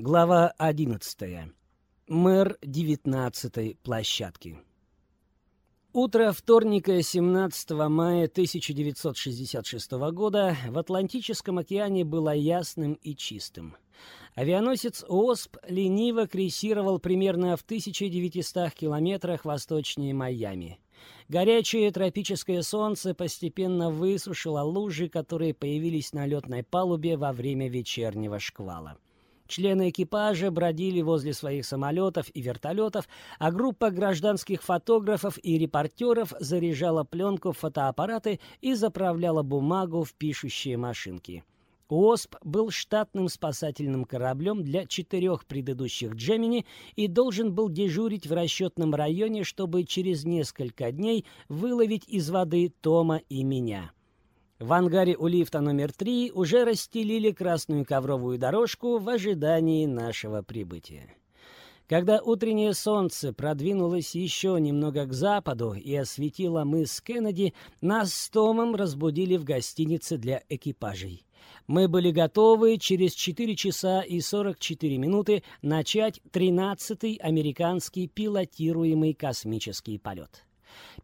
Глава 11. Мэр 19-й площадки. Утро вторника 17 мая 1966 года в Атлантическом океане было ясным и чистым. Авианосец «Осп» лениво крейсировал примерно в 1900 километрах восточнее Майами. Горячее тропическое солнце постепенно высушило лужи, которые появились на летной палубе во время вечернего шквала. Члены экипажа бродили возле своих самолетов и вертолетов, а группа гражданских фотографов и репортеров заряжала пленку в фотоаппараты и заправляла бумагу в пишущие машинки. «Осп» был штатным спасательным кораблем для четырех предыдущих «Джемини» и должен был дежурить в расчетном районе, чтобы через несколько дней выловить из воды Тома и меня. В ангаре у лифта номер три уже расстелили красную ковровую дорожку в ожидании нашего прибытия. Когда утреннее солнце продвинулось еще немного к западу и осветило мыс Кеннеди, нас с Томом разбудили в гостинице для экипажей. Мы были готовы через 4 часа и 44 минуты начать 13-й американский пилотируемый космический полет.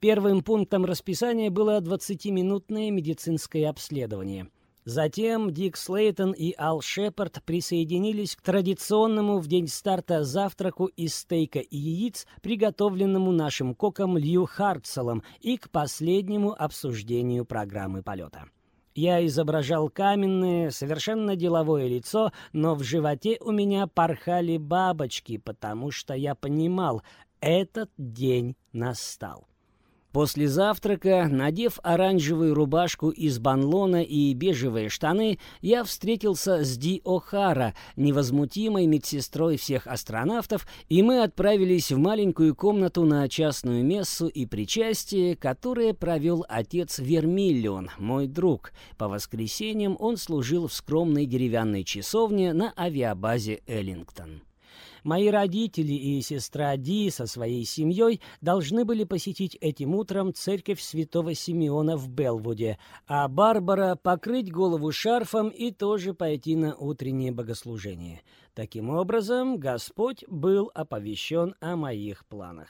Первым пунктом расписания было 20-минутное медицинское обследование. Затем Дик Слейтон и Ал Шепард присоединились к традиционному в день старта завтраку из стейка и яиц, приготовленному нашим коком Лью Хартселом, и к последнему обсуждению программы полета. Я изображал каменное, совершенно деловое лицо, но в животе у меня порхали бабочки, потому что я понимал, этот день настал. После завтрака, надев оранжевую рубашку из банлона и бежевые штаны, я встретился с Ди О'Хара, невозмутимой медсестрой всех астронавтов, и мы отправились в маленькую комнату на частную мессу и причастие, которое провел отец Вермиллион, мой друг. По воскресеньям он служил в скромной деревянной часовне на авиабазе Эллингтон. Мои родители и сестра Ди со своей семьей должны были посетить этим утром церковь святого Симеона в Белвуде, а Барбара покрыть голову шарфом и тоже пойти на утреннее богослужение. Таким образом, Господь был оповещен о моих планах.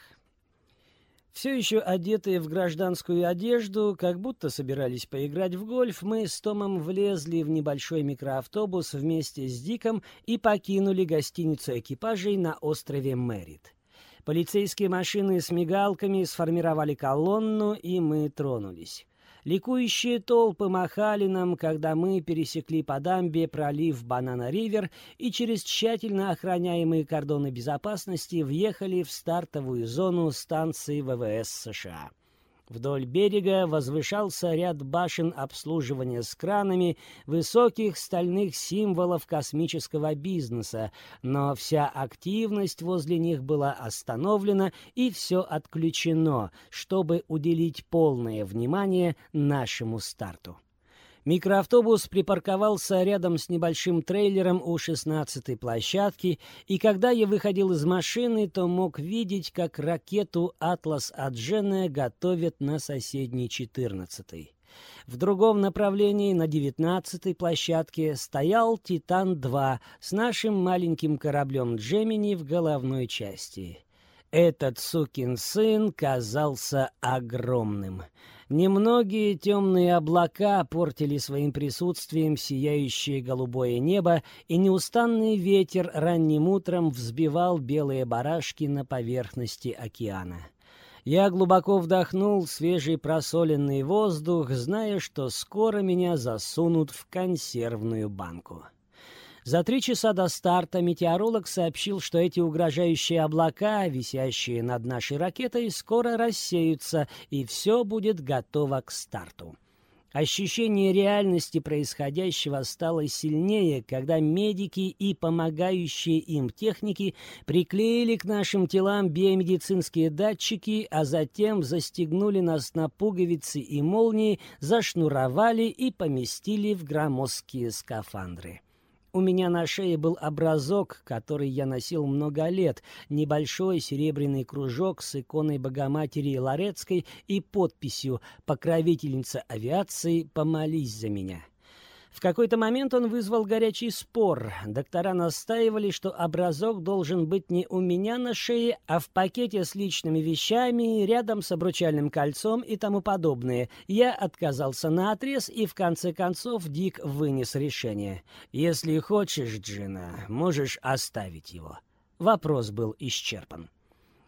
Все еще одетые в гражданскую одежду, как будто собирались поиграть в гольф, мы с Томом влезли в небольшой микроавтобус вместе с Диком и покинули гостиницу экипажей на острове Мэрит. Полицейские машины с мигалками сформировали колонну, и мы тронулись. Ликующие толпы махали нам, когда мы пересекли по дамбе пролив Банана-Ривер и через тщательно охраняемые кордоны безопасности въехали в стартовую зону станции ВВС США. Вдоль берега возвышался ряд башен обслуживания с кранами, высоких стальных символов космического бизнеса, но вся активность возле них была остановлена и все отключено, чтобы уделить полное внимание нашему старту. Микроавтобус припарковался рядом с небольшим трейлером у шестнадцатой площадки, и когда я выходил из машины, то мог видеть, как ракету «Атлас Аджена» готовят на соседней четырнадцатой. В другом направлении, на девятнадцатой площадке, стоял «Титан-2» с нашим маленьким кораблем «Джемини» в головной части. Этот сукин сын казался огромным. Немногие темные облака портили своим присутствием сияющее голубое небо, и неустанный ветер ранним утром взбивал белые барашки на поверхности океана. Я глубоко вдохнул свежий просоленный воздух, зная, что скоро меня засунут в консервную банку. За три часа до старта метеоролог сообщил, что эти угрожающие облака, висящие над нашей ракетой, скоро рассеются, и все будет готово к старту. Ощущение реальности происходящего стало сильнее, когда медики и помогающие им техники приклеили к нашим телам биомедицинские датчики, а затем застегнули нас на пуговицы и молнии, зашнуровали и поместили в громоздкие скафандры. У меня на шее был образок, который я носил много лет, небольшой серебряный кружок с иконой Богоматери Ларецкой и подписью «Покровительница авиации, помолись за меня». В какой-то момент он вызвал горячий спор. Доктора настаивали, что образок должен быть не у меня на шее, а в пакете с личными вещами, рядом с обручальным кольцом и тому подобное. Я отказался на отрез, и в конце концов Дик вынес решение. «Если хочешь, Джина, можешь оставить его». Вопрос был исчерпан.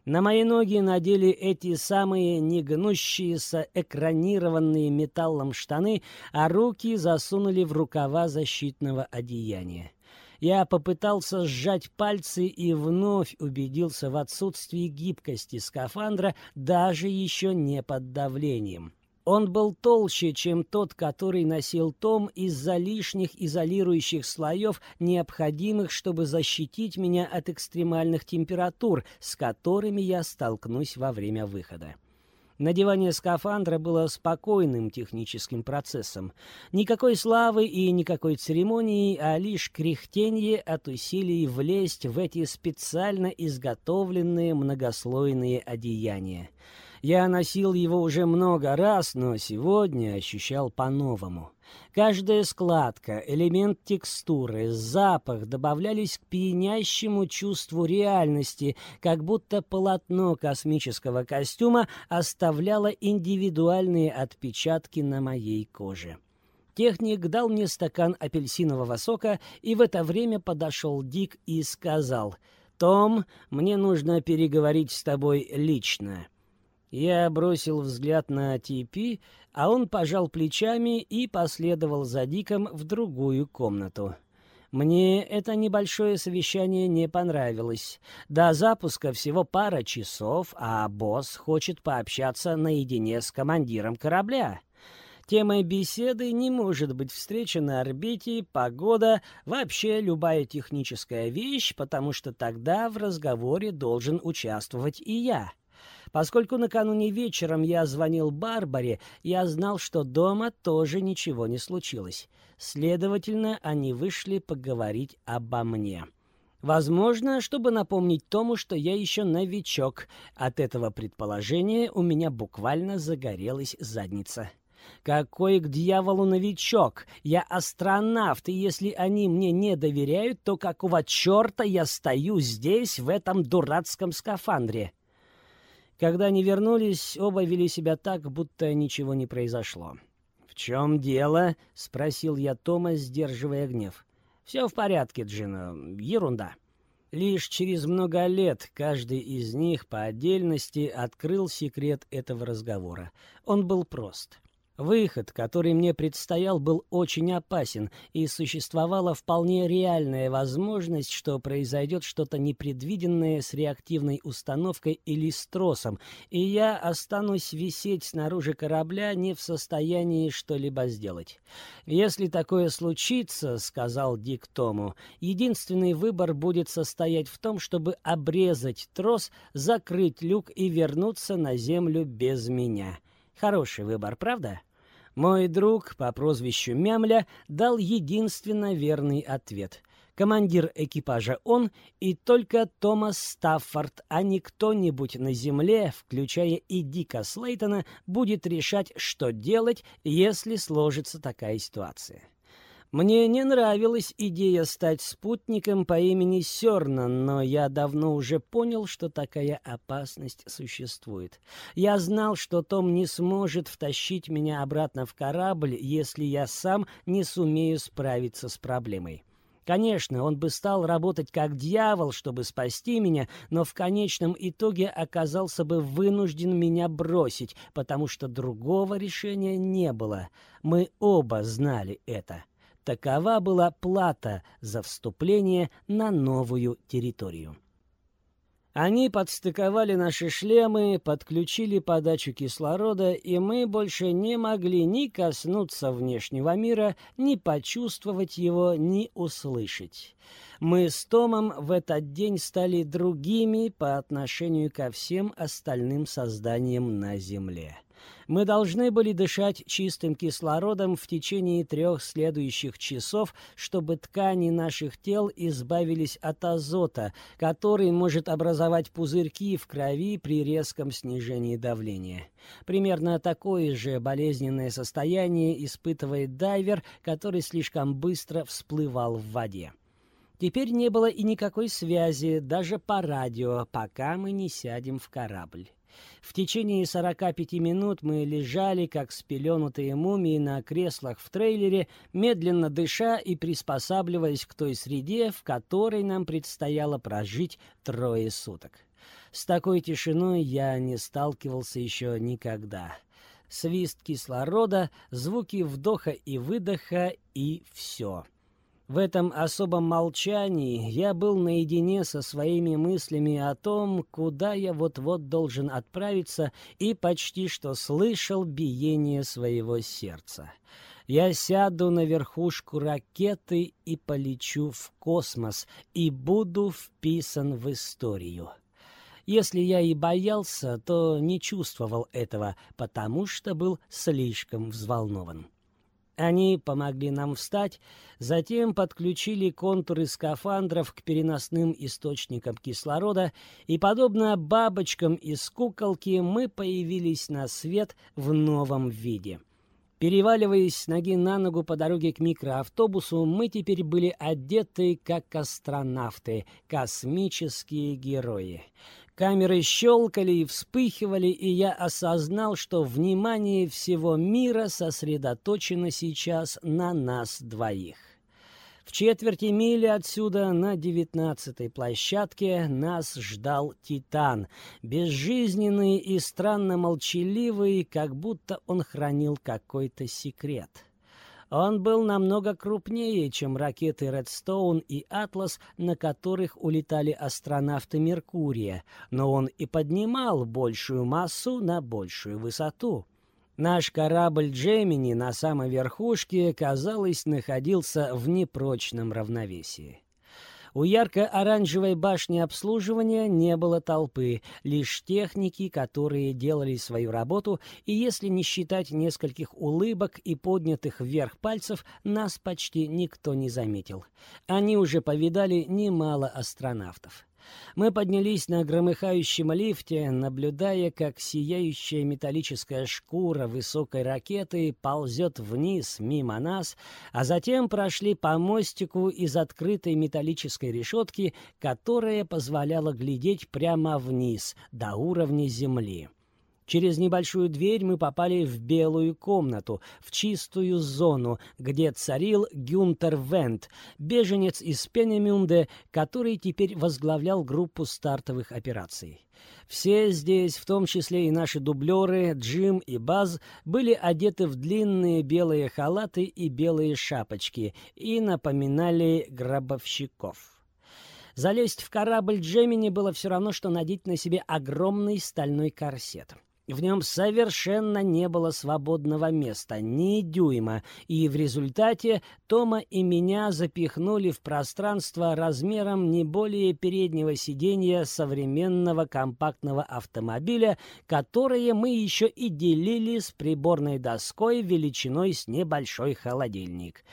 На мои ноги надели эти самые негнущиеся экранированные металлом штаны, а руки засунули в рукава защитного одеяния. Я попытался сжать пальцы и вновь убедился в отсутствии гибкости скафандра даже еще не под давлением. Он был толще, чем тот, который носил Том из-за лишних изолирующих слоев, необходимых, чтобы защитить меня от экстремальных температур, с которыми я столкнусь во время выхода. Надевание скафандра было спокойным техническим процессом. Никакой славы и никакой церемонии, а лишь кряхтенье от усилий влезть в эти специально изготовленные многослойные одеяния. Я носил его уже много раз, но сегодня ощущал по-новому. Каждая складка, элемент текстуры, запах добавлялись к пьянящему чувству реальности, как будто полотно космического костюма оставляло индивидуальные отпечатки на моей коже. Техник дал мне стакан апельсинового сока, и в это время подошел Дик и сказал, «Том, мне нужно переговорить с тобой лично». Я бросил взгляд на Типи, а он пожал плечами и последовал за Диком в другую комнату. Мне это небольшое совещание не понравилось. До запуска всего пара часов, а босс хочет пообщаться наедине с командиром корабля. Темой беседы не может быть встреча на орбите, погода, вообще любая техническая вещь, потому что тогда в разговоре должен участвовать и я. Поскольку накануне вечером я звонил Барбаре, я знал, что дома тоже ничего не случилось. Следовательно, они вышли поговорить обо мне. Возможно, чтобы напомнить Тому, что я еще новичок. От этого предположения у меня буквально загорелась задница. Какой к дьяволу новичок? Я астронавт, и если они мне не доверяют, то какого черта я стою здесь, в этом дурацком скафандре? Когда они вернулись, оба вели себя так, будто ничего не произошло. «В чем дело?» — спросил я Тома, сдерживая гнев. «Все в порядке, Джина. Ерунда». Лишь через много лет каждый из них по отдельности открыл секрет этого разговора. Он был прост. Выход, который мне предстоял, был очень опасен, и существовала вполне реальная возможность, что произойдет что-то непредвиденное с реактивной установкой или с тросом, и я останусь висеть снаружи корабля не в состоянии что-либо сделать. «Если такое случится, — сказал Дик Тому, — единственный выбор будет состоять в том, чтобы обрезать трос, закрыть люк и вернуться на Землю без меня». Хороший выбор, правда? Мой друг по прозвищу Мямля дал единственно верный ответ. Командир экипажа он и только Томас Стаффорд, а не кто-нибудь на земле, включая и Дика Слейтона, будет решать, что делать, если сложится такая ситуация. Мне не нравилась идея стать спутником по имени Сёрна, но я давно уже понял, что такая опасность существует. Я знал, что Том не сможет втащить меня обратно в корабль, если я сам не сумею справиться с проблемой. Конечно, он бы стал работать как дьявол, чтобы спасти меня, но в конечном итоге оказался бы вынужден меня бросить, потому что другого решения не было. Мы оба знали это. Такова была плата за вступление на новую территорию. Они подстыковали наши шлемы, подключили подачу кислорода, и мы больше не могли ни коснуться внешнего мира, ни почувствовать его, ни услышать. Мы с Томом в этот день стали другими по отношению ко всем остальным созданиям на Земле. Мы должны были дышать чистым кислородом в течение трех следующих часов, чтобы ткани наших тел избавились от азота, который может образовать пузырьки в крови при резком снижении давления. Примерно такое же болезненное состояние испытывает дайвер, который слишком быстро всплывал в воде. Теперь не было и никакой связи, даже по радио, пока мы не сядем в корабль. В течение 45 минут мы лежали, как спеленутые мумии на креслах в трейлере, медленно дыша и приспосабливаясь к той среде, в которой нам предстояло прожить трое суток. С такой тишиной я не сталкивался еще никогда. Свист кислорода, звуки вдоха и выдоха и все. В этом особом молчании я был наедине со своими мыслями о том, куда я вот-вот должен отправиться, и почти что слышал биение своего сердца. Я сяду на верхушку ракеты и полечу в космос, и буду вписан в историю. Если я и боялся, то не чувствовал этого, потому что был слишком взволнован. Они помогли нам встать, затем подключили контуры скафандров к переносным источникам кислорода, и, подобно бабочкам из куколки, мы появились на свет в новом виде. Переваливаясь с ноги на ногу по дороге к микроавтобусу, мы теперь были одеты как астронавты, космические герои. Камеры щелкали и вспыхивали, и я осознал, что внимание всего мира сосредоточено сейчас на нас двоих. В четверти мили отсюда, на девятнадцатой площадке, нас ждал Титан, безжизненный и странно молчаливый, как будто он хранил какой-то секрет. Он был намного крупнее, чем ракеты «Редстоун» и «Атлас», на которых улетали астронавты Меркурия, но он и поднимал большую массу на большую высоту. Наш корабль «Джемини» на самой верхушке, казалось, находился в непрочном равновесии. У ярко-оранжевой башни обслуживания не было толпы, лишь техники, которые делали свою работу, и если не считать нескольких улыбок и поднятых вверх пальцев, нас почти никто не заметил. Они уже повидали немало астронавтов. Мы поднялись на громыхающем лифте, наблюдая, как сияющая металлическая шкура высокой ракеты ползет вниз мимо нас, а затем прошли по мостику из открытой металлической решетки, которая позволяла глядеть прямо вниз, до уровня земли. Через небольшую дверь мы попали в белую комнату, в чистую зону, где царил Гюнтер Вент, беженец из Пенемюнде, который теперь возглавлял группу стартовых операций. Все здесь, в том числе и наши дублеры, Джим и Баз, были одеты в длинные белые халаты и белые шапочки и напоминали гробовщиков. Залезть в корабль Джемини было все равно, что надеть на себе огромный стальной корсет. В нем совершенно не было свободного места, ни дюйма, и в результате Тома и меня запихнули в пространство размером не более переднего сиденья современного компактного автомобиля, которое мы еще и делили с приборной доской величиной с небольшой холодильник.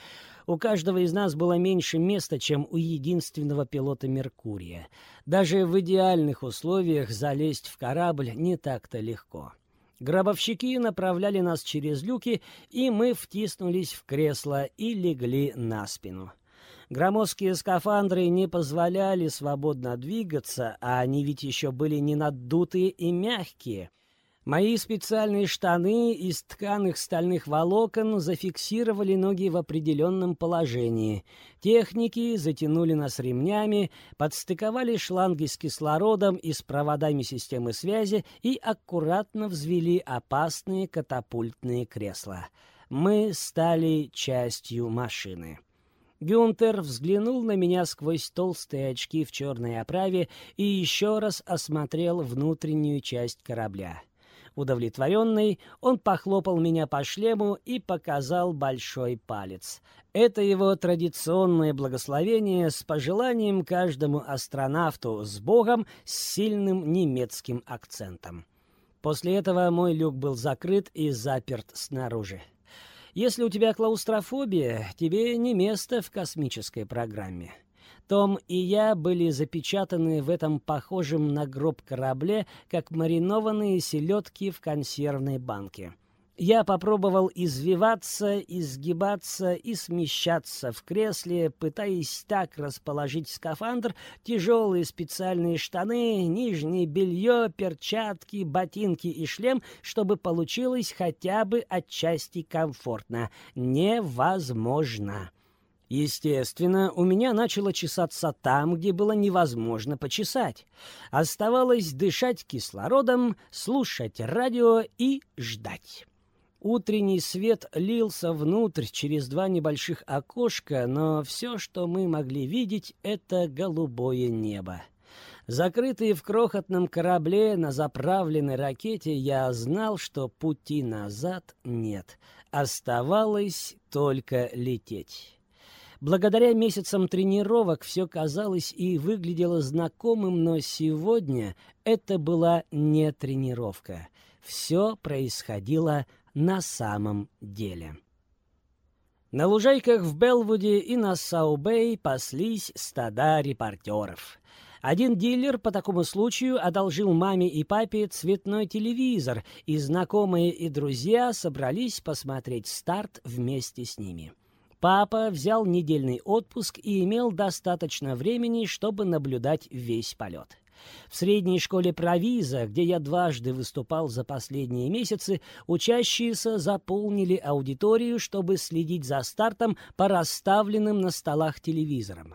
У каждого из нас было меньше места, чем у единственного пилота «Меркурия». Даже в идеальных условиях залезть в корабль не так-то легко. Гробовщики направляли нас через люки, и мы втиснулись в кресло и легли на спину. Громоздкие скафандры не позволяли свободно двигаться, а они ведь еще были не надутые и мягкие — Мои специальные штаны из тканых стальных волокон зафиксировали ноги в определенном положении. Техники затянули нас ремнями, подстыковали шланги с кислородом и с проводами системы связи и аккуратно взвели опасные катапультные кресла. Мы стали частью машины. Гюнтер взглянул на меня сквозь толстые очки в черной оправе и еще раз осмотрел внутреннюю часть корабля. Удовлетворенный, он похлопал меня по шлему и показал большой палец. Это его традиционное благословение с пожеланием каждому астронавту с Богом с сильным немецким акцентом. После этого мой люк был закрыт и заперт снаружи. Если у тебя клаустрофобия, тебе не место в космической программе. Том и я были запечатаны в этом похожем на гроб корабле, как маринованные селедки в консервной банке. Я попробовал извиваться, изгибаться и смещаться в кресле, пытаясь так расположить скафандр, тяжелые специальные штаны, нижнее белье, перчатки, ботинки и шлем, чтобы получилось хотя бы отчасти комфортно. Невозможно. Естественно, у меня начало чесаться там, где было невозможно почесать. Оставалось дышать кислородом, слушать радио и ждать. Утренний свет лился внутрь через два небольших окошка, но все, что мы могли видеть, — это голубое небо. Закрытый в крохотном корабле на заправленной ракете, я знал, что пути назад нет. Оставалось только лететь. Благодаря месяцам тренировок все казалось и выглядело знакомым, но сегодня это была не тренировка. Все происходило на самом деле. На лужайках в Белвуде и на Саубэй паслись стада репортеров. Один дилер по такому случаю одолжил маме и папе цветной телевизор, и знакомые и друзья собрались посмотреть старт вместе с ними. Папа взял недельный отпуск и имел достаточно времени, чтобы наблюдать весь полет. В средней школе Провиза, где я дважды выступал за последние месяцы, учащиеся заполнили аудиторию, чтобы следить за стартом по расставленным на столах телевизорам.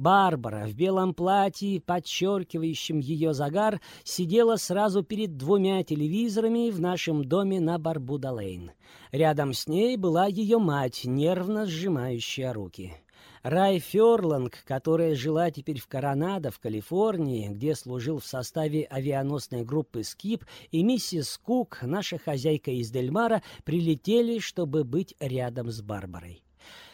Барбара в белом платье, подчеркивающем ее загар, сидела сразу перед двумя телевизорами в нашем доме на Барбуда-Лейн. Рядом с ней была ее мать, нервно сжимающая руки. Рай Ферланг, которая жила теперь в Коронадо, в Калифорнии, где служил в составе авианосной группы «Скип», и миссис Кук, наша хозяйка из Дельмара, прилетели, чтобы быть рядом с Барбарой.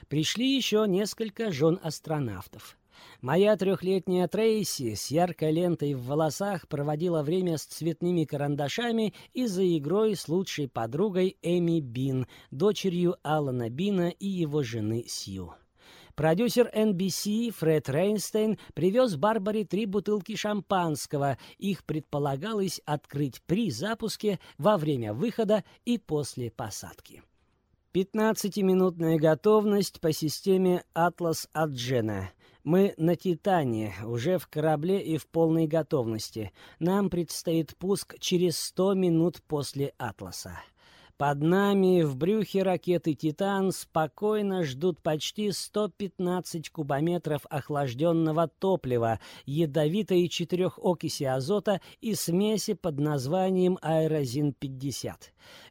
Пришли еще несколько жен астронавтов. Моя трехлетняя Трейси с яркой лентой в волосах проводила время с цветными карандашами и за игрой с лучшей подругой Эми Бин, дочерью Алана Бина и его жены Сью. Продюсер NBC Фред Рейнстейн привез Барбаре три бутылки шампанского. Их предполагалось открыть при запуске, во время выхода и после посадки. Пятнадцатиминутная готовность по системе «Атлас Аджена». Мы на «Титане», уже в корабле и в полной готовности. Нам предстоит пуск через сто минут после «Атласа». Под нами в брюхе ракеты «Титан» спокойно ждут почти 115 кубометров охлажденного топлива, ядовитой четырехокиси азота и смеси под названием аэрозин-50.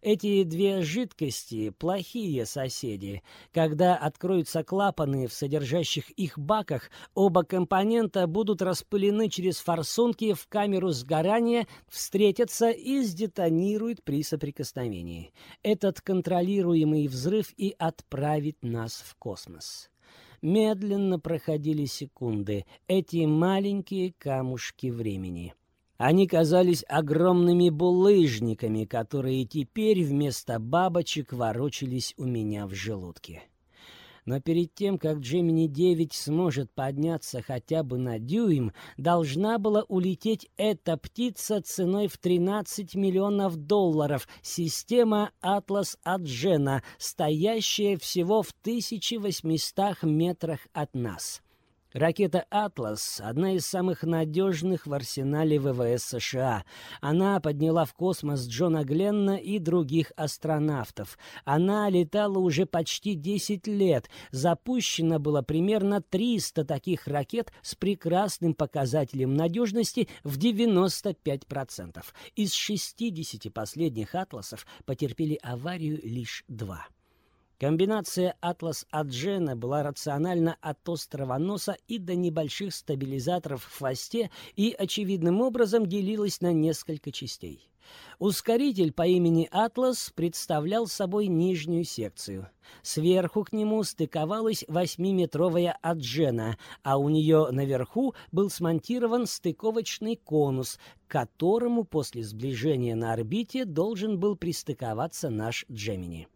Эти две жидкости – плохие соседи. Когда откроются клапаны в содержащих их баках, оба компонента будут распылены через форсунки в камеру сгорания, встретятся и сдетонируют при соприкосновении. Этот контролируемый взрыв и отправит нас в космос. Медленно проходили секунды, эти маленькие камушки времени. Они казались огромными булыжниками, которые теперь вместо бабочек ворочались у меня в желудке. Но перед тем, как Джемини-9 сможет подняться хотя бы на дюйм, должна была улететь эта птица ценой в 13 миллионов долларов, система «Атлас Аджена», стоящая всего в 1800 метрах от нас. Ракета «Атлас» — одна из самых надежных в арсенале ВВС США. Она подняла в космос Джона Гленна и других астронавтов. Она летала уже почти 10 лет. Запущено было примерно 300 таких ракет с прекрасным показателем надежности в 95%. Из 60 последних «Атласов» потерпели аварию лишь два. Комбинация «Атлас-Аджена» была рациональна от острого носа и до небольших стабилизаторов в хвосте и очевидным образом делилась на несколько частей. Ускоритель по имени «Атлас» представлял собой нижнюю секцию. Сверху к нему стыковалась восьмиметровая аджена, а у нее наверху был смонтирован стыковочный конус, к которому после сближения на орбите должен был пристыковаться наш Джемини.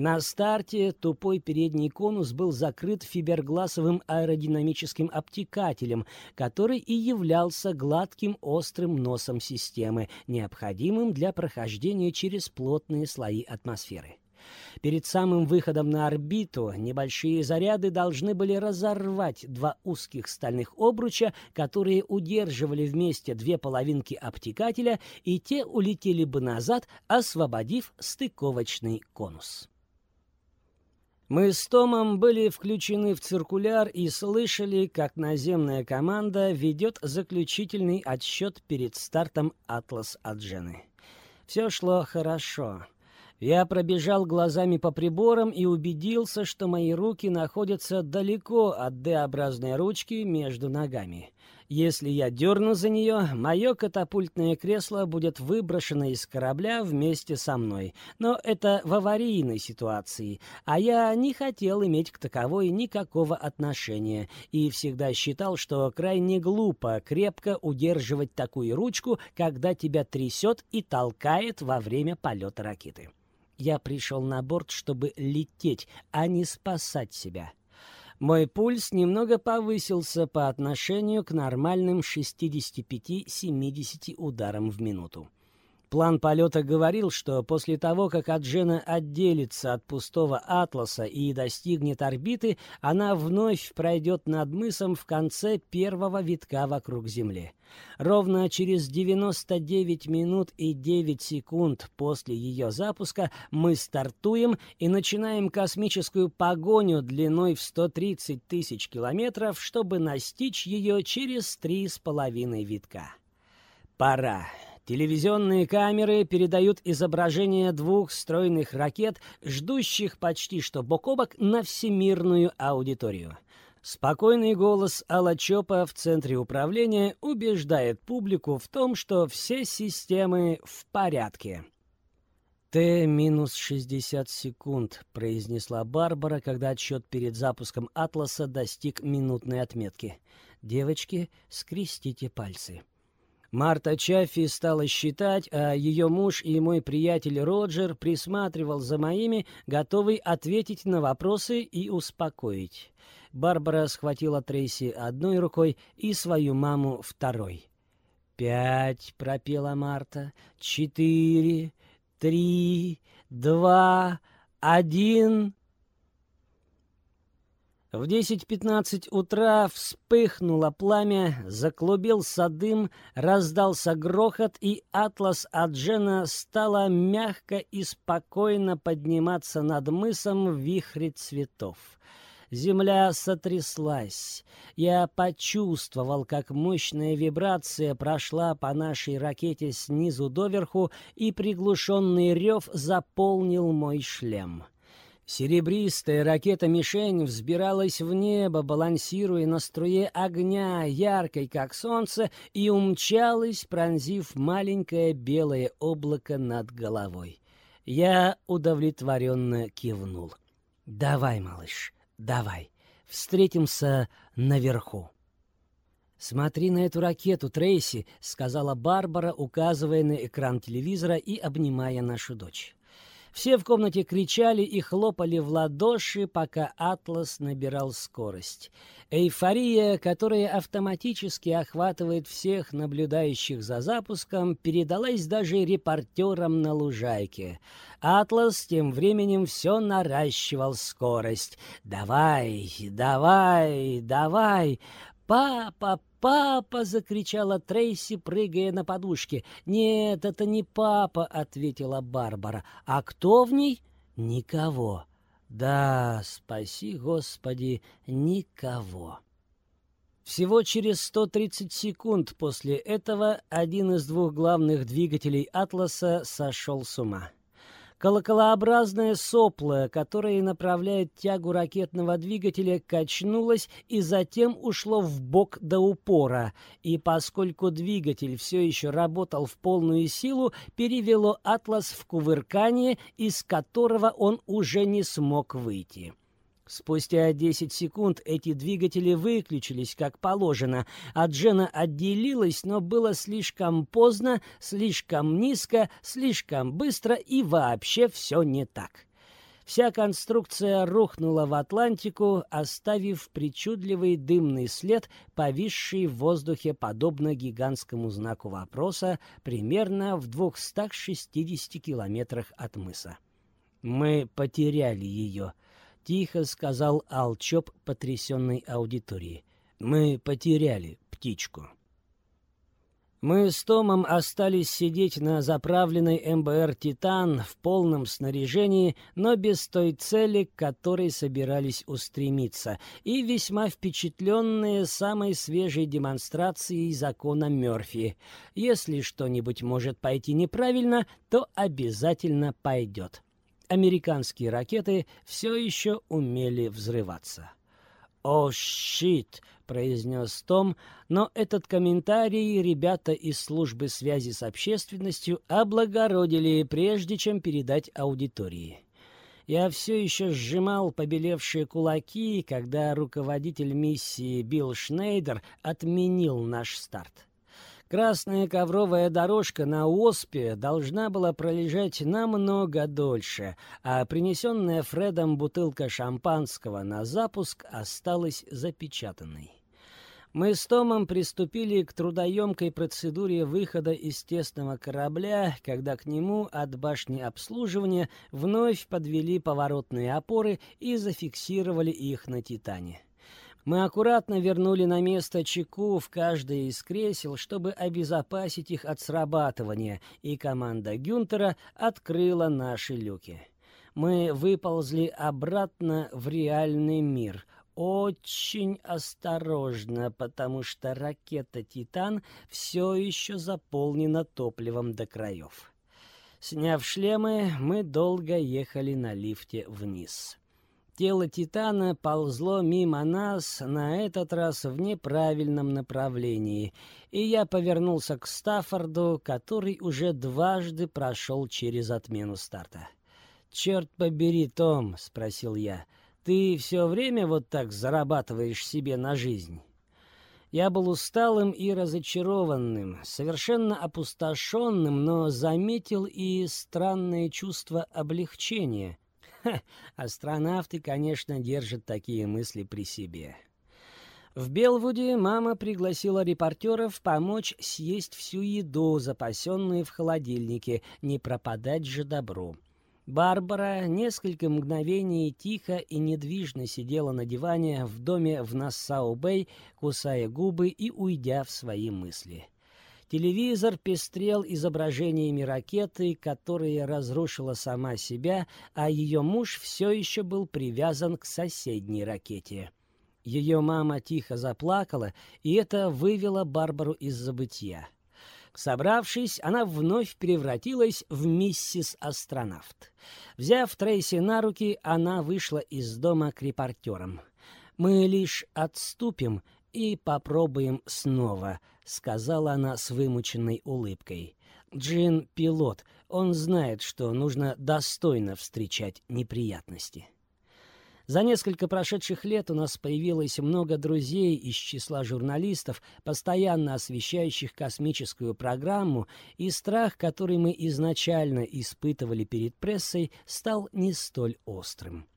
На старте тупой передний конус был закрыт фибергласовым аэродинамическим обтекателем, который и являлся гладким острым носом системы, необходимым для прохождения через плотные слои атмосферы. Перед самым выходом на орбиту небольшие заряды должны были разорвать два узких стальных обруча, которые удерживали вместе две половинки обтекателя, и те улетели бы назад, освободив стыковочный конус. Мы с Томом были включены в циркуляр и слышали, как наземная команда ведет заключительный отсчет перед стартом «Атлас Аджены». Все шло хорошо. Я пробежал глазами по приборам и убедился, что мои руки находятся далеко от Д-образной ручки между ногами. Если я дерну за нее, мое катапультное кресло будет выброшено из корабля вместе со мной. Но это в аварийной ситуации, а я не хотел иметь к таковой никакого отношения и всегда считал, что крайне глупо крепко удерживать такую ручку, когда тебя трясет и толкает во время полета ракеты. Я пришел на борт, чтобы лететь, а не спасать себя. Мой пульс немного повысился по отношению к нормальным 65-70 ударам в минуту. План полета говорил, что после того, как Аджена отделится от пустого атласа и достигнет орбиты, она вновь пройдет над мысом в конце первого витка вокруг Земли. Ровно через 99 минут и 9 секунд после ее запуска мы стартуем и начинаем космическую погоню длиной в 130 тысяч километров, чтобы настичь ее через три с половиной витка. Пора. Телевизионные камеры передают изображение двух стройных ракет, ждущих почти что бок о бок на всемирную аудиторию. Спокойный голос Алла Чопа в центре управления убеждает публику в том, что все системы в порядке. «Т минус 60 секунд», — произнесла Барбара, когда отсчет перед запуском «Атласа» достиг минутной отметки. «Девочки, скрестите пальцы». Марта Чаффи стала считать, а ее муж и мой приятель Роджер присматривал за моими, готовый ответить на вопросы и успокоить. Барбара схватила Трейси одной рукой и свою маму второй. «Пять», — пропела Марта, — «четыре, три, два, один...» В 10-15 утра вспыхнуло пламя, заклубился дым, раздался грохот, и атлас Аджена стала мягко и спокойно подниматься над мысом в вихре цветов. Земля сотряслась. Я почувствовал, как мощная вибрация прошла по нашей ракете снизу доверху, и приглушенный рев заполнил мой шлем. Серебристая ракета-мишень взбиралась в небо, балансируя на струе огня, яркой, как солнце, и умчалась, пронзив маленькое белое облако над головой. Я удовлетворенно кивнул. «Давай, малыш, давай, встретимся наверху». «Смотри на эту ракету, Трейси», — сказала Барбара, указывая на экран телевизора и обнимая нашу дочь. Все в комнате кричали и хлопали в ладоши, пока «Атлас» набирал скорость. Эйфория, которая автоматически охватывает всех наблюдающих за запуском, передалась даже репортерам на лужайке. «Атлас» тем временем все наращивал скорость. «Давай, давай, давай! Папа, «Папа!» — закричала Трейси, прыгая на подушке. «Нет, это не папа!» — ответила Барбара. «А кто в ней?» «Никого». «Да, спаси, Господи, никого». Всего через 130 секунд после этого один из двух главных двигателей «Атласа» сошел с ума. Колоколообразное сопло, которое направляет тягу ракетного двигателя, качнулось и затем ушло в бок до упора, и поскольку двигатель все еще работал в полную силу, перевело «Атлас» в кувыркание, из которого он уже не смог выйти. Спустя 10 секунд эти двигатели выключились, как положено, а Джена отделилась, но было слишком поздно, слишком низко, слишком быстро и вообще все не так. Вся конструкция рухнула в Атлантику, оставив причудливый дымный след, повисший в воздухе подобно гигантскому знаку вопроса, примерно в 260 километрах от мыса. Мы потеряли ее —— тихо сказал Алчоп потрясенной аудитории. «Мы потеряли птичку». Мы с Томом остались сидеть на заправленной МБР «Титан» в полном снаряжении, но без той цели, к которой собирались устремиться, и весьма впечатленные самой свежей демонстрацией закона Мёрфи. Если что-нибудь может пойти неправильно, то обязательно пойдет американские ракеты все еще умели взрываться. «О, щит!» — произнес Том, но этот комментарий ребята из службы связи с общественностью облагородили, прежде чем передать аудитории. Я все еще сжимал побелевшие кулаки, когда руководитель миссии Билл Шнейдер отменил наш старт. Красная ковровая дорожка на Оспе должна была пролежать намного дольше, а принесенная Фредом бутылка шампанского на запуск осталась запечатанной. Мы с Томом приступили к трудоемкой процедуре выхода из тесного корабля, когда к нему от башни обслуживания вновь подвели поворотные опоры и зафиксировали их на «Титане». Мы аккуратно вернули на место чеку в каждое из кресел, чтобы обезопасить их от срабатывания, и команда Гюнтера открыла наши люки. Мы выползли обратно в реальный мир. Очень осторожно, потому что ракета «Титан» все еще заполнена топливом до краев. Сняв шлемы, мы долго ехали на лифте вниз. Тело Титана ползло мимо нас, на этот раз в неправильном направлении, и я повернулся к Стаффорду, который уже дважды прошел через отмену старта. «Черт побери, Том», — спросил я, — «ты все время вот так зарабатываешь себе на жизнь?» Я был усталым и разочарованным, совершенно опустошенным, но заметил и странное чувство облегчения — астронавты, конечно, держат такие мысли при себе. В Белвуде мама пригласила репортеров помочь съесть всю еду, запасенную в холодильнике, не пропадать же добру. Барбара несколько мгновений тихо и недвижно сидела на диване в доме в Нассау-Бэй, кусая губы и уйдя в свои мысли. Телевизор пестрел изображениями ракеты, которая разрушила сама себя, а ее муж все еще был привязан к соседней ракете. Ее мама тихо заплакала, и это вывело Барбару из забытья. Собравшись, она вновь превратилась в миссис-астронавт. Взяв Трейси на руки, она вышла из дома к репортерам. «Мы лишь отступим и попробуем снова», сказала она с вымученной улыбкой. Джин — пилот, он знает, что нужно достойно встречать неприятности. За несколько прошедших лет у нас появилось много друзей из числа журналистов, постоянно освещающих космическую программу, и страх, который мы изначально испытывали перед прессой, стал не столь острым.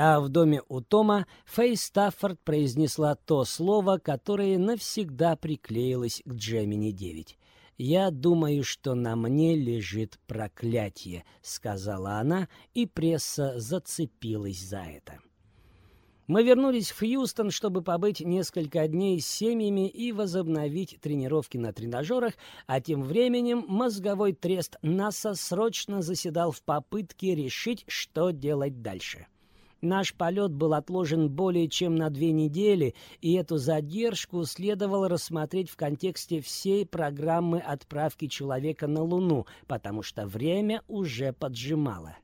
А в доме у Тома Фэй Стаффорд произнесла то слово, которое навсегда приклеилось к Джемини-9. «Я думаю, что на мне лежит проклятие», — сказала она, и пресса зацепилась за это. Мы вернулись в Хьюстон, чтобы побыть несколько дней с семьями и возобновить тренировки на тренажерах, а тем временем мозговой трест НАСА срочно заседал в попытке решить, что делать дальше. — Наш полет был отложен более чем на две недели, и эту задержку следовало рассмотреть в контексте всей программы отправки человека на Луну, потому что время уже поджимало.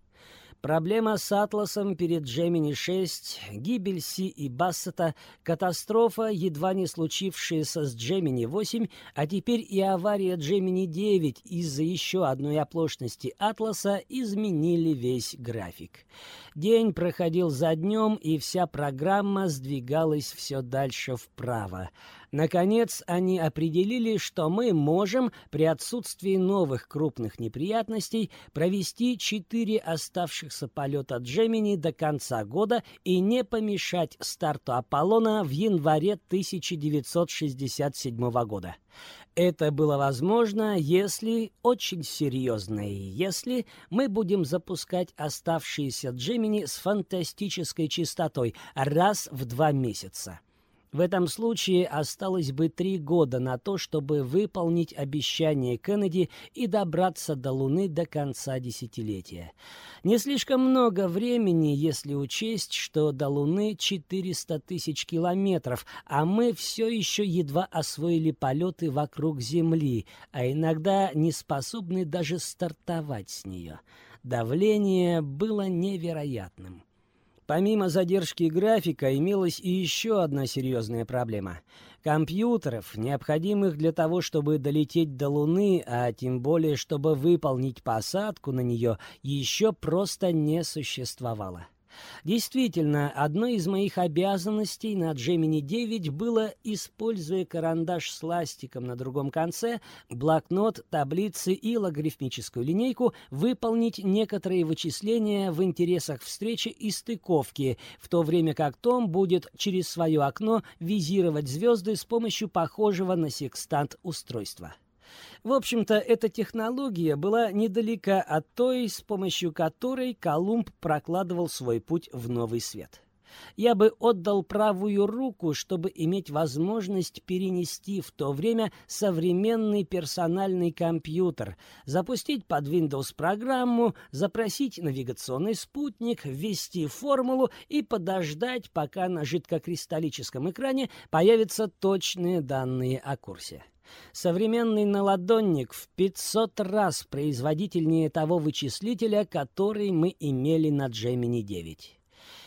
Проблема с Атласом перед Джемини-6, гибель Си и Бассета, катастрофа, едва не случившаяся с Джемини-8, а теперь и авария Джемини-9 из-за еще одной оплошности Атласа изменили весь график. День проходил за днем, и вся программа сдвигалась все дальше вправо. Наконец, они определили, что мы можем, при отсутствии новых крупных неприятностей, провести четыре оставшихся полета Джемини до конца года и не помешать старту Аполлона в январе 1967 года. Это было возможно, если, очень серьезно и если, мы будем запускать оставшиеся Джемини с фантастической частотой раз в два месяца. В этом случае осталось бы три года на то, чтобы выполнить обещание Кеннеди и добраться до Луны до конца десятилетия. Не слишком много времени, если учесть, что до Луны 400 тысяч километров, а мы все еще едва освоили полеты вокруг Земли, а иногда не способны даже стартовать с нее. Давление было невероятным. Помимо задержки графика имелась и еще одна серьезная проблема. Компьютеров, необходимых для того, чтобы долететь до Луны, а тем более, чтобы выполнить посадку на нее, еще просто не существовало. Действительно, одной из моих обязанностей на Gemini 9 было, используя карандаш с ластиком на другом конце, блокнот, таблицы и логарифмическую линейку, выполнить некоторые вычисления в интересах встречи и стыковки, в то время как Том будет через свое окно визировать звезды с помощью похожего на секстант устройства. В общем-то, эта технология была недалека от той, с помощью которой Колумб прокладывал свой путь в новый свет. Я бы отдал правую руку, чтобы иметь возможность перенести в то время современный персональный компьютер, запустить под Windows программу, запросить навигационный спутник, ввести формулу и подождать, пока на жидкокристаллическом экране появятся точные данные о курсе. Современный наладонник в 500 раз производительнее того вычислителя, который мы имели на Gemini 9.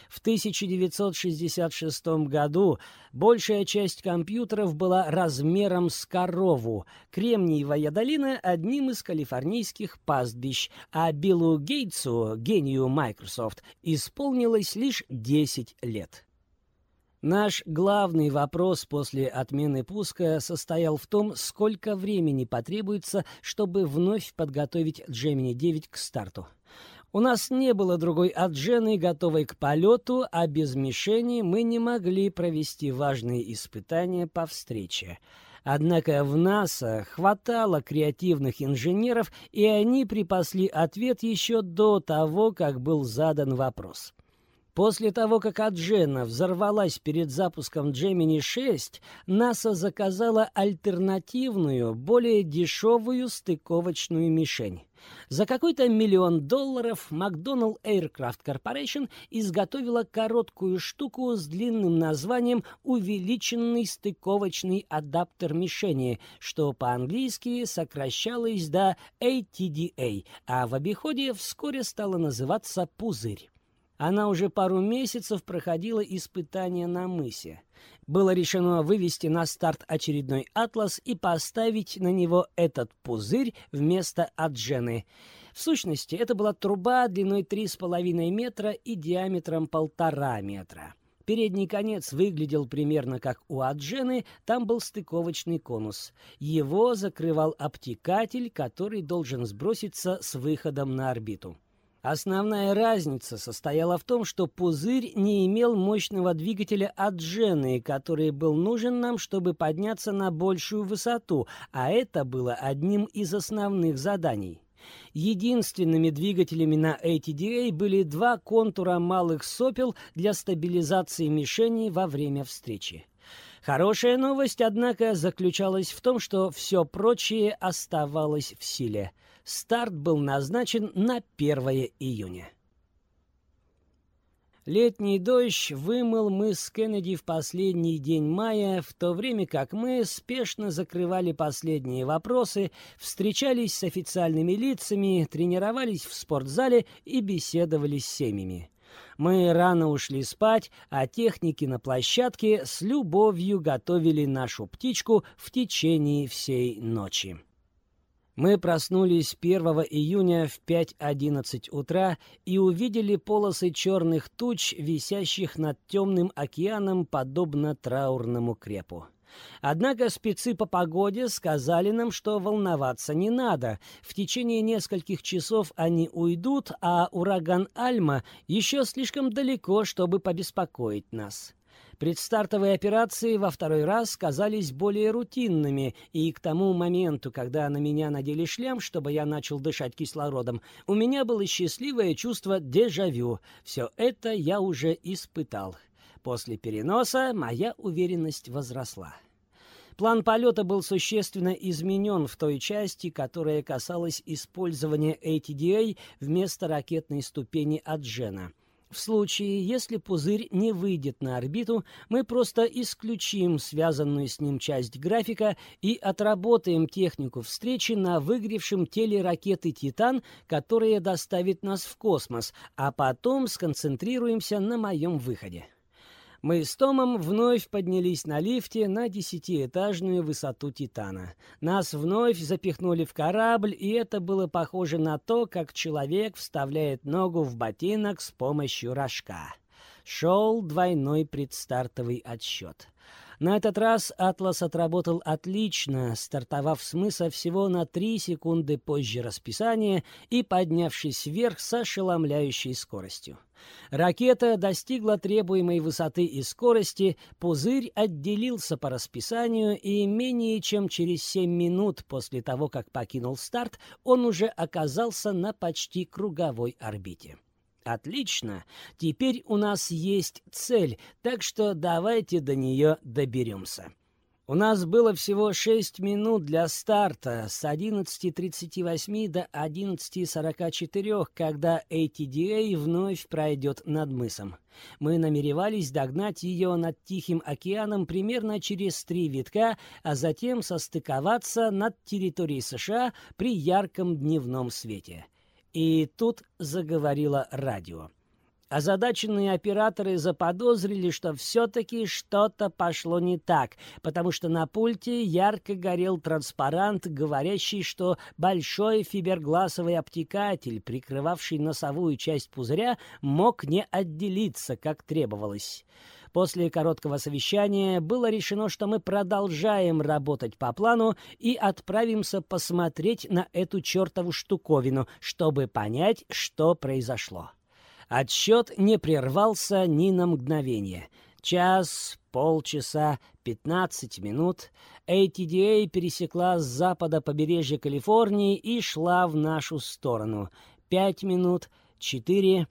В 1966 году большая часть компьютеров была размером с корову, Кремниевая долина — одним из калифорнийских пастбищ, а Биллу Гейтсу, гению Microsoft, исполнилось лишь 10 лет. Наш главный вопрос после отмены пуска состоял в том, сколько времени потребуется, чтобы вновь подготовить Gemini 9 к старту. У нас не было другой аджены, готовой к полету, а без мишени мы не могли провести важные испытания по встрече. Однако в НАСА хватало креативных инженеров, и они припасли ответ еще до того, как был задан вопрос. После того, как Аджена взорвалась перед запуском Gemini 6, НАСА заказала альтернативную, более дешевую стыковочную мишень. За какой-то миллион долларов McDonnell Aircraft Corporation изготовила короткую штуку с длинным названием «Увеличенный стыковочный адаптер мишени», что по-английски сокращалось до ATDA, а в обиходе вскоре стало называться «пузырь». Она уже пару месяцев проходила испытания на мысе. Было решено вывести на старт очередной «Атлас» и поставить на него этот пузырь вместо «Аджены». В сущности, это была труба длиной 3,5 метра и диаметром полтора метра. Передний конец выглядел примерно как у Аджены, там был стыковочный конус. Его закрывал обтекатель, который должен сброситься с выходом на орбиту. Основная разница состояла в том, что пузырь не имел мощного двигателя от Джены, который был нужен нам, чтобы подняться на большую высоту, а это было одним из основных заданий. Единственными двигателями на ATDA были два контура малых сопел для стабилизации мишени во время встречи. Хорошая новость, однако, заключалась в том, что все прочее оставалось в силе – Старт был назначен на 1 июня. Летний дождь вымыл мы с Кеннеди в последний день мая, в то время как мы спешно закрывали последние вопросы, встречались с официальными лицами, тренировались в спортзале и беседовали с семьями. Мы рано ушли спать, а техники на площадке с любовью готовили нашу птичку в течение всей ночи. Мы проснулись 1 июня в 5.11 утра и увидели полосы черных туч, висящих над темным океаном, подобно траурному крепу. Однако спецы по погоде сказали нам, что волноваться не надо. В течение нескольких часов они уйдут, а ураган Альма еще слишком далеко, чтобы побеспокоить нас. Предстартовые операции во второй раз казались более рутинными, и к тому моменту, когда на меня надели шлем, чтобы я начал дышать кислородом, у меня было счастливое чувство дежавю. Все это я уже испытал. После переноса моя уверенность возросла. План полета был существенно изменен в той части, которая касалась использования ATDA вместо ракетной ступени Аджена. В случае, если пузырь не выйдет на орбиту, мы просто исключим связанную с ним часть графика и отработаем технику встречи на выгревшем теле ракеты «Титан», которая доставит нас в космос, а потом сконцентрируемся на моем выходе. Мы с Томом вновь поднялись на лифте на десятиэтажную высоту Титана. Нас вновь запихнули в корабль, и это было похоже на то, как человек вставляет ногу в ботинок с помощью рожка. Шел двойной предстартовый отсчет. На этот раз «Атлас» отработал отлично, стартовав с мыса всего на три секунды позже расписания и поднявшись вверх с ошеломляющей скоростью. Ракета достигла требуемой высоты и скорости, пузырь отделился по расписанию, и менее чем через семь минут после того, как покинул старт, он уже оказался на почти круговой орбите. Отлично. Теперь у нас есть цель, так что давайте до нее доберемся. У нас было всего 6 минут для старта с 11.38 до 11.44, когда ATDA вновь пройдет над мысом. Мы намеревались догнать ее над Тихим океаном примерно через три витка, а затем состыковаться над территорией США при ярком дневном свете. И тут заговорило радио. Озадаченные операторы заподозрили, что все-таки что-то пошло не так, потому что на пульте ярко горел транспарант, говорящий, что большой фибергласовый обтекатель, прикрывавший носовую часть пузыря, мог не отделиться, как требовалось. После короткого совещания было решено, что мы продолжаем работать по плану и отправимся посмотреть на эту чертову штуковину, чтобы понять, что произошло. Отсчет не прервался ни на мгновение. Час, полчаса, пятнадцать минут. ATDA пересекла с запада побережья Калифорнии и шла в нашу сторону. Пять минут, четыре...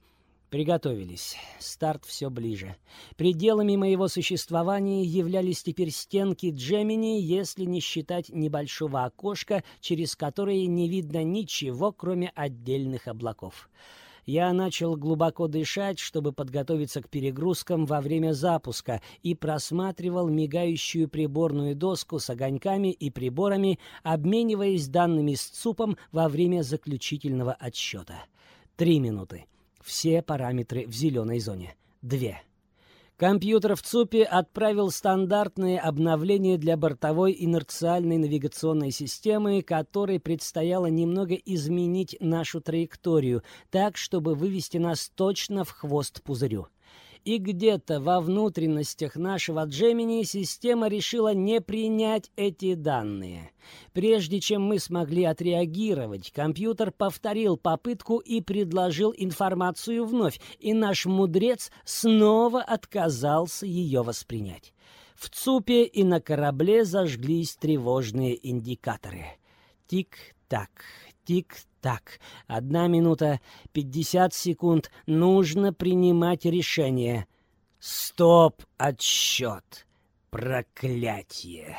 Приготовились. Старт все ближе. Пределами моего существования являлись теперь стенки Джемини, если не считать небольшого окошка, через которое не видно ничего, кроме отдельных облаков. Я начал глубоко дышать, чтобы подготовиться к перегрузкам во время запуска, и просматривал мигающую приборную доску с огоньками и приборами, обмениваясь данными с ЦУПом во время заключительного отсчета. Три минуты. Все параметры в зеленой зоне. Две. Компьютер в ЦУПе отправил стандартные обновления для бортовой инерциальной навигационной системы, которой предстояло немного изменить нашу траекторию, так, чтобы вывести нас точно в хвост пузырю и где-то во внутренностях нашего Джемини система решила не принять эти данные. Прежде чем мы смогли отреагировать, компьютер повторил попытку и предложил информацию вновь, и наш мудрец снова отказался ее воспринять. В ЦУПе и на корабле зажглись тревожные индикаторы. Тик-так, Тик-так. Одна минута, пятьдесят секунд. Нужно принимать решение. Стоп, отсчет. Проклятие.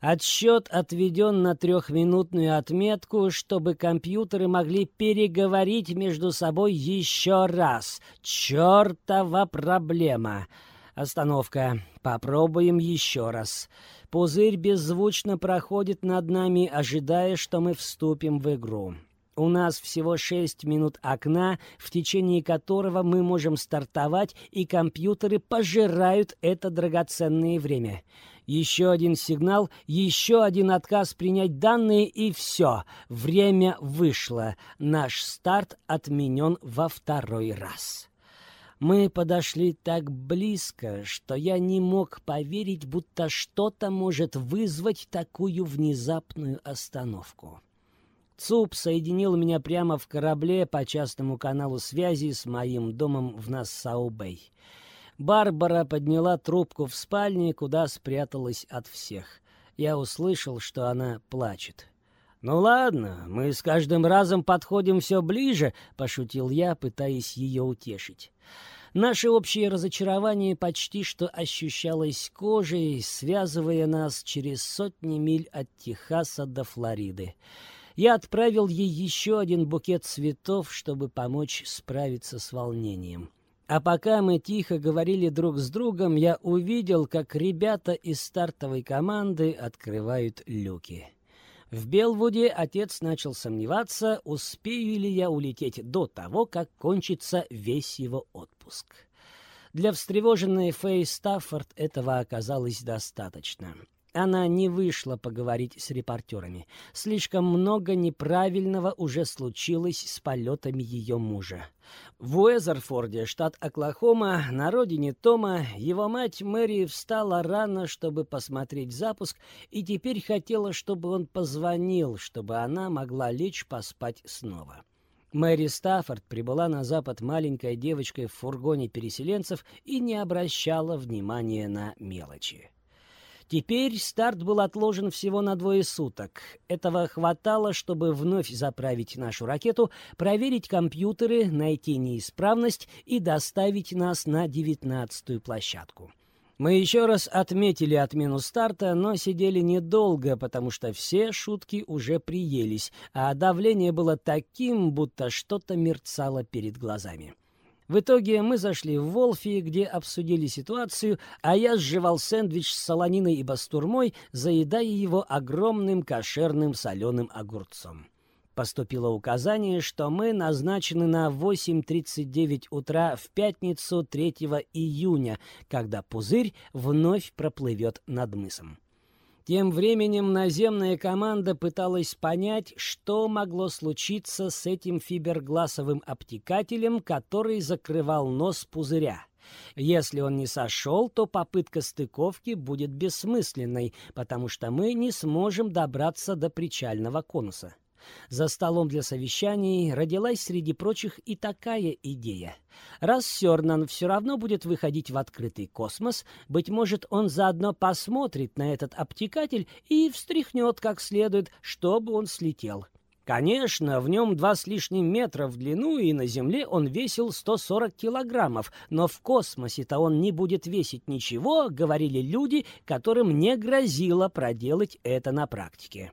Отсчет отведен на трехминутную отметку, чтобы компьютеры могли переговорить между собой еще раз. Чертова проблема! Остановка. Попробуем еще раз. Пузырь беззвучно проходит над нами, ожидая, что мы вступим в игру. У нас всего шесть минут окна, в течение которого мы можем стартовать, и компьютеры пожирают это драгоценное время. Еще один сигнал, еще один отказ принять данные, и все. Время вышло. Наш старт отменен во второй раз. Мы подошли так близко, что я не мог поверить, будто что-то может вызвать такую внезапную остановку. ЦУП соединил меня прямо в корабле по частному каналу связи с моим домом в Нассау-Бэй. Барбара подняла трубку в спальне, куда спряталась от всех. Я услышал, что она плачет. «Ну ладно, мы с каждым разом подходим все ближе», — пошутил я, пытаясь ее утешить. Наше общее разочарование почти что ощущалось кожей, связывая нас через сотни миль от Техаса до Флориды. Я отправил ей еще один букет цветов, чтобы помочь справиться с волнением. А пока мы тихо говорили друг с другом, я увидел, как ребята из стартовой команды открывают люки. В Белвуде отец начал сомневаться, успею ли я улететь до того, как кончится весь его отпуск. Для встревоженной Фэй Стаффорд этого оказалось достаточно. Она не вышла поговорить с репортерами. Слишком много неправильного уже случилось с полетами ее мужа. В Уэзерфорде, штат Оклахома, на родине Тома, его мать Мэри встала рано, чтобы посмотреть запуск, и теперь хотела, чтобы он позвонил, чтобы она могла лечь поспать снова. Мэри Стаффорд прибыла на запад маленькой девочкой в фургоне переселенцев и не обращала внимания на мелочи. Теперь старт был отложен всего на двое суток. Этого хватало, чтобы вновь заправить нашу ракету, проверить компьютеры, найти неисправность и доставить нас на девятнадцатую площадку. Мы еще раз отметили отмену старта, но сидели недолго, потому что все шутки уже приелись, а давление было таким, будто что-то мерцало перед глазами. В итоге мы зашли в Волфи, где обсудили ситуацию, а я сживал сэндвич с солониной и бастурмой, заедая его огромным кошерным соленым огурцом. Поступило указание, что мы назначены на 8.39 утра в пятницу 3 июня, когда пузырь вновь проплывет над мысом. Тем временем наземная команда пыталась понять, что могло случиться с этим фибергласовым обтекателем, который закрывал нос пузыря. Если он не сошел, то попытка стыковки будет бессмысленной, потому что мы не сможем добраться до причального конуса. За столом для совещаний родилась среди прочих и такая идея. Раз Сёрнан все равно будет выходить в открытый космос, быть может, он заодно посмотрит на этот обтекатель и встряхнет как следует, чтобы он слетел. Конечно, в нем два с лишним метра в длину, и на Земле он весил 140 килограммов, но в космосе-то он не будет весить ничего, говорили люди, которым не грозило проделать это на практике.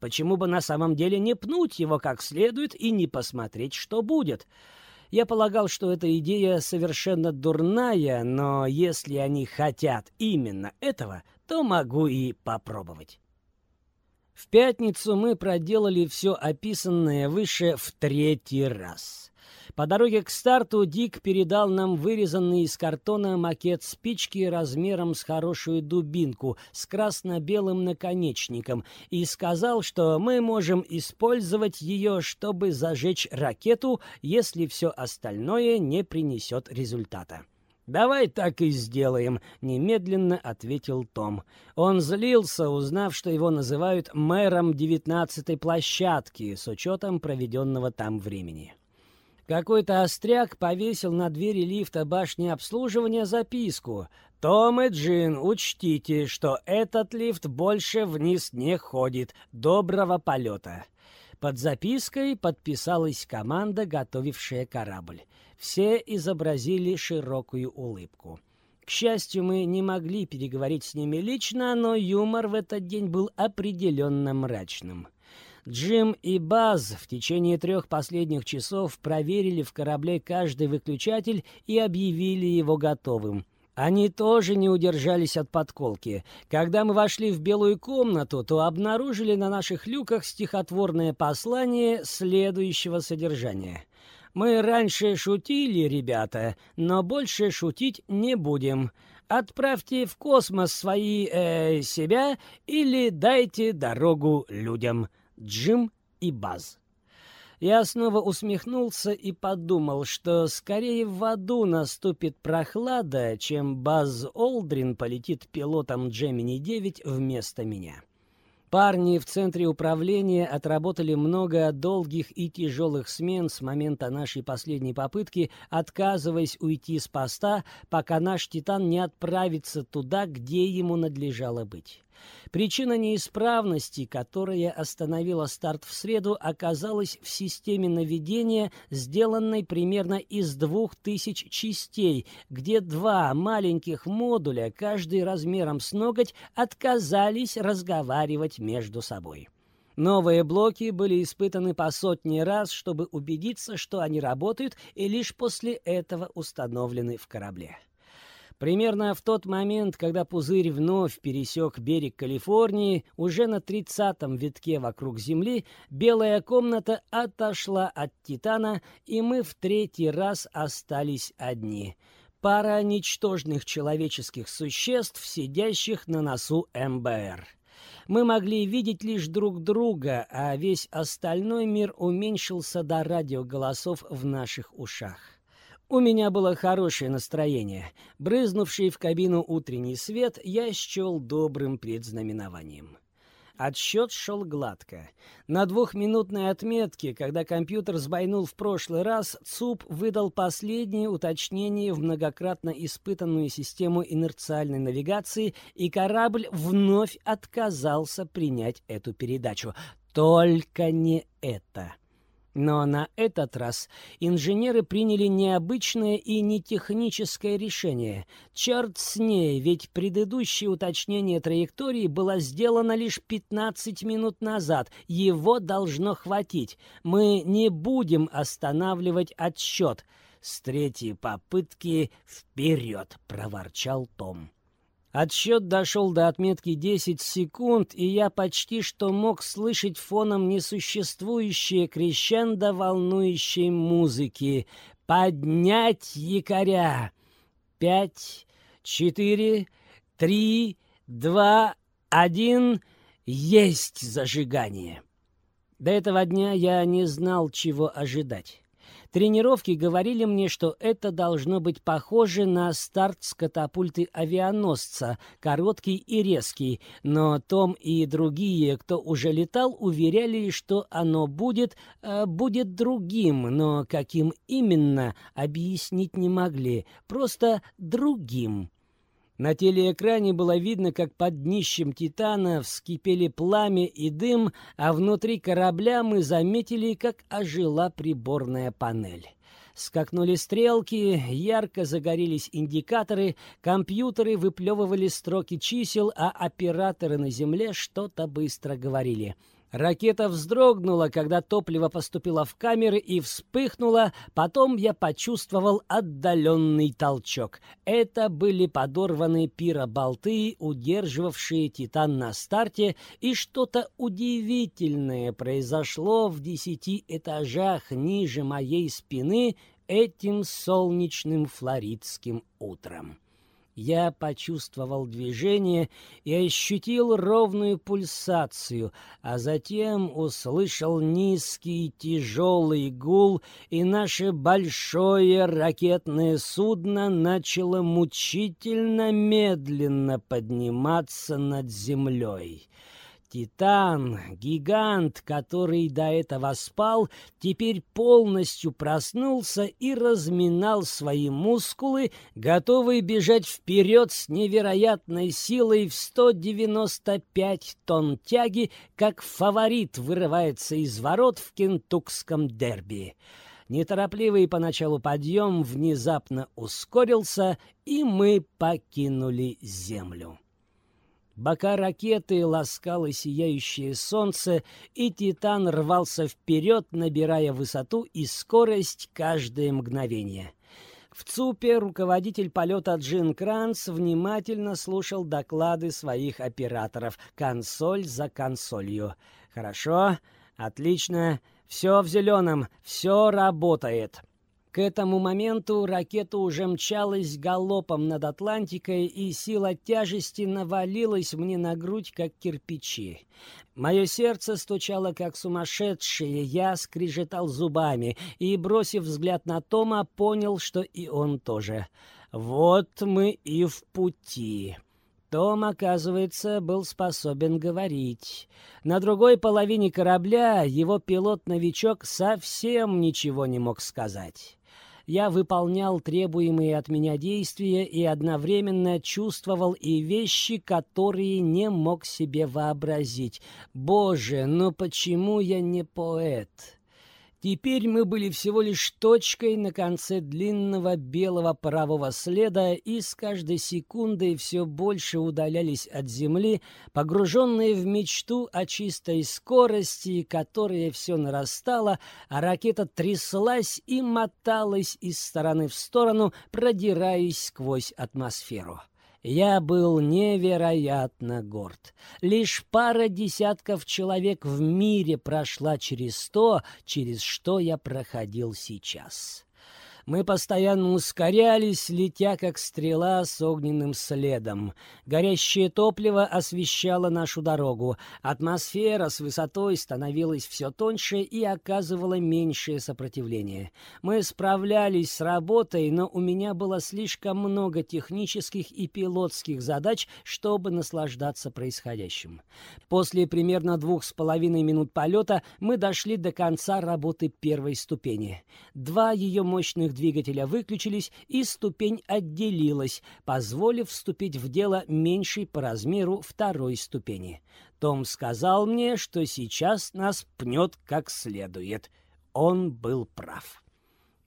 Почему бы на самом деле не пнуть его как следует и не посмотреть, что будет? Я полагал, что эта идея совершенно дурная, но если они хотят именно этого, то могу и попробовать. В пятницу мы проделали все описанное выше в третий раз. По дороге к старту Дик передал нам вырезанный из картона макет спички размером с хорошую дубинку с красно-белым наконечником и сказал, что мы можем использовать ее, чтобы зажечь ракету, если все остальное не принесет результата. «Давай так и сделаем», — немедленно ответил Том. Он злился, узнав, что его называют мэром девятнадцатой площадки с учетом проведенного там времени. Какой-то остряк повесил на двери лифта башни обслуживания записку «Том и Джин, учтите, что этот лифт больше вниз не ходит. Доброго полета!» Под запиской подписалась команда, готовившая корабль. Все изобразили широкую улыбку. К счастью, мы не могли переговорить с ними лично, но юмор в этот день был определенно мрачным. Джим и Баз в течение трех последних часов проверили в корабле каждый выключатель и объявили его готовым. Они тоже не удержались от подколки. Когда мы вошли в белую комнату, то обнаружили на наших люках стихотворное послание следующего содержания. «Мы раньше шутили, ребята, но больше шутить не будем. Отправьте в космос свои э, себя или дайте дорогу людям». Джим и Баз. Я снова усмехнулся и подумал, что скорее в аду наступит прохлада, чем Баз Олдрин полетит пилотом Джемини-9 вместо меня. Парни в центре управления отработали много долгих и тяжелых смен с момента нашей последней попытки, отказываясь уйти с поста, пока наш «Титан» не отправится туда, где ему надлежало быть. Причина неисправности, которая остановила старт в среду, оказалась в системе наведения, сделанной примерно из двух тысяч частей, где два маленьких модуля, каждый размером с ноготь, отказались разговаривать между собой. Новые блоки были испытаны по сотни раз, чтобы убедиться, что они работают, и лишь после этого установлены в корабле. Примерно в тот момент, когда пузырь вновь пересек берег Калифорнии, уже на тридцатом витке вокруг Земли, белая комната отошла от Титана, и мы в третий раз остались одни. Пара ничтожных человеческих существ, сидящих на носу МБР. Мы могли видеть лишь друг друга, а весь остальной мир уменьшился до радиоголосов в наших ушах. У меня было хорошее настроение. Брызнувший в кабину утренний свет я счел добрым предзнаменованием. Отсчет шел гладко. На двухминутной отметке, когда компьютер сбойнул в прошлый раз, ЦУП выдал последнее уточнение в многократно испытанную систему инерциальной навигации, и корабль вновь отказался принять эту передачу. Только не это. Но на этот раз инженеры приняли необычное и не техническое решение. Черт с ней, ведь предыдущее уточнение траектории было сделано лишь 15 минут назад. Его должно хватить. Мы не будем останавливать отсчет. С третьей попытки «Вперед!» — проворчал Том. Отсчет дошел до отметки 10 секунд, и я почти что мог слышать фоном несуществующее крещендо волнующей музыки. «Поднять якоря!» «Пять, четыре, три, два, один...» «Есть зажигание!» До этого дня я не знал, чего ожидать. Тренировки говорили мне, что это должно быть похоже на старт с катапульты авианосца, короткий и резкий, но Том и другие, кто уже летал, уверяли, что оно будет, э, будет другим, но каким именно, объяснить не могли, просто другим. На телеэкране было видно, как под днищем «Титана» вскипели пламя и дым, а внутри корабля мы заметили, как ожила приборная панель. Скакнули стрелки, ярко загорелись индикаторы, компьютеры выплевывали строки чисел, а операторы на земле что-то быстро говорили — Ракета вздрогнула, когда топливо поступило в камеры и вспыхнуло. Потом я почувствовал отдаленный толчок. Это были подорванные пироболты, удерживавшие «Титан» на старте, и что-то удивительное произошло в десяти этажах ниже моей спины этим солнечным флоридским утром. Я почувствовал движение и ощутил ровную пульсацию, а затем услышал низкий тяжелый гул, и наше большое ракетное судно начало мучительно медленно подниматься над землей. Титан, гигант, который до этого спал, теперь полностью проснулся и разминал свои мускулы, готовый бежать вперед с невероятной силой в 195 тонн тяги, как фаворит вырывается из ворот в кентукском дерби. Неторопливый поначалу подъем внезапно ускорился, и мы покинули Землю. Бока ракеты ласкало сияющее солнце, и «Титан» рвался вперед, набирая высоту и скорость каждое мгновение. В ЦУПе руководитель полета Джин Кранц внимательно слушал доклады своих операторов, консоль за консолью. «Хорошо, отлично, все в зеленом, все работает». К этому моменту ракета уже мчалась галопом над Атлантикой, и сила тяжести навалилась мне на грудь, как кирпичи. Мое сердце стучало, как сумасшедшее, я скрежетал зубами и, бросив взгляд на Тома, понял, что и он тоже. «Вот мы и в пути». Том, оказывается, был способен говорить. На другой половине корабля его пилот-новичок совсем ничего не мог сказать я выполнял требуемые от меня действия и одновременно чувствовал и вещи, которые не мог себе вообразить. Боже, но почему я не поэт? Теперь мы были всего лишь точкой на конце длинного белого парового следа и с каждой секундой все больше удалялись от земли, погруженные в мечту о чистой скорости, которая все нарастала, а ракета тряслась и моталась из стороны в сторону, продираясь сквозь атмосферу. Я был невероятно горд. Лишь пара десятков человек в мире прошла через то, через что я проходил сейчас. Мы постоянно ускорялись, летя как стрела с огненным следом. Горящее топливо освещало нашу дорогу. Атмосфера с высотой становилась все тоньше и оказывала меньшее сопротивление. Мы справлялись с работой, но у меня было слишком много технических и пилотских задач, чтобы наслаждаться происходящим. После примерно двух с половиной минут полета мы дошли до конца работы первой ступени. Два ее мощных двигателя выключились, и ступень отделилась, позволив вступить в дело меньшей по размеру второй ступени. Том сказал мне, что сейчас нас пнет как следует. Он был прав.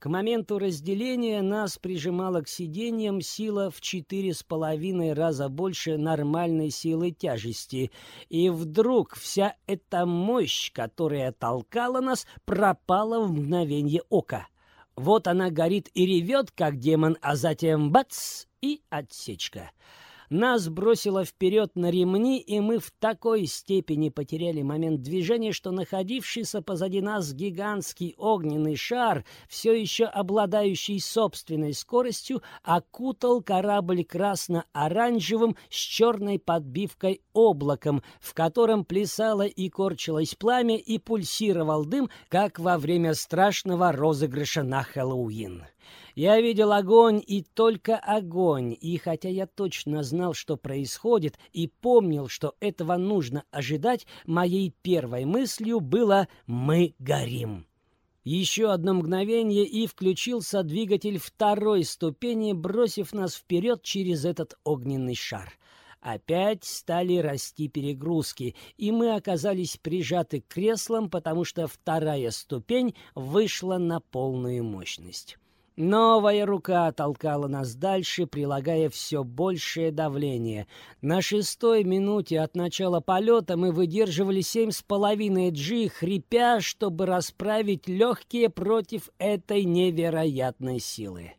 К моменту разделения нас прижимала к сиденьям сила в четыре с половиной раза больше нормальной силы тяжести, и вдруг вся эта мощь, которая толкала нас, пропала в мгновение ока. Вот она горит и ревет, как демон, а затем бац и отсечка. Нас бросило вперед на ремни, и мы в такой степени потеряли момент движения, что находившийся позади нас гигантский огненный шар, все еще обладающий собственной скоростью, окутал корабль красно-оранжевым с черной подбивкой облаком, в котором плясало и корчилось пламя и пульсировал дым, как во время страшного розыгрыша на Хэллоуин. Я видел огонь и только огонь, и хотя я точно знал, что происходит, и помнил, что этого нужно ожидать, моей первой мыслью было «Мы горим». Еще одно мгновение, и включился двигатель второй ступени, бросив нас вперед через этот огненный шар. Опять стали расти перегрузки, и мы оказались прижаты к креслам, потому что вторая ступень вышла на полную мощность. Новая рука толкала нас дальше, прилагая все большее давление. На шестой минуте от начала полета мы выдерживали семь с половиной G, хрипя, чтобы расправить легкие против этой невероятной силы.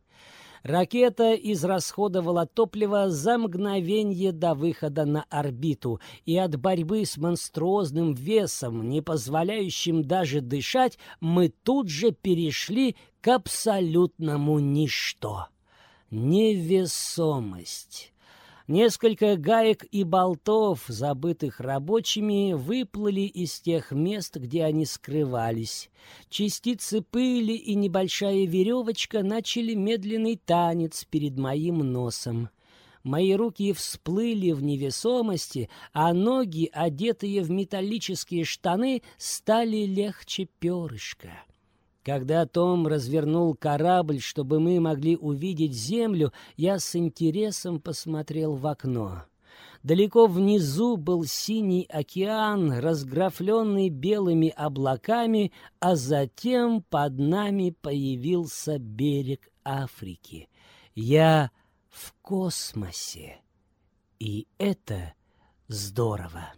Ракета израсходовала топливо за мгновение до выхода на орбиту, и от борьбы с монструозным весом, не позволяющим даже дышать, мы тут же перешли к абсолютному ничто. Невесомость. Несколько гаек и болтов, забытых рабочими, выплыли из тех мест, где они скрывались. Частицы пыли и небольшая веревочка начали медленный танец перед моим носом. Мои руки всплыли в невесомости, а ноги, одетые в металлические штаны, стали легче перышка. Когда Том развернул корабль, чтобы мы могли увидеть землю, я с интересом посмотрел в окно. Далеко внизу был синий океан, разграфленный белыми облаками, а затем под нами появился берег Африки. Я в космосе, и это здорово.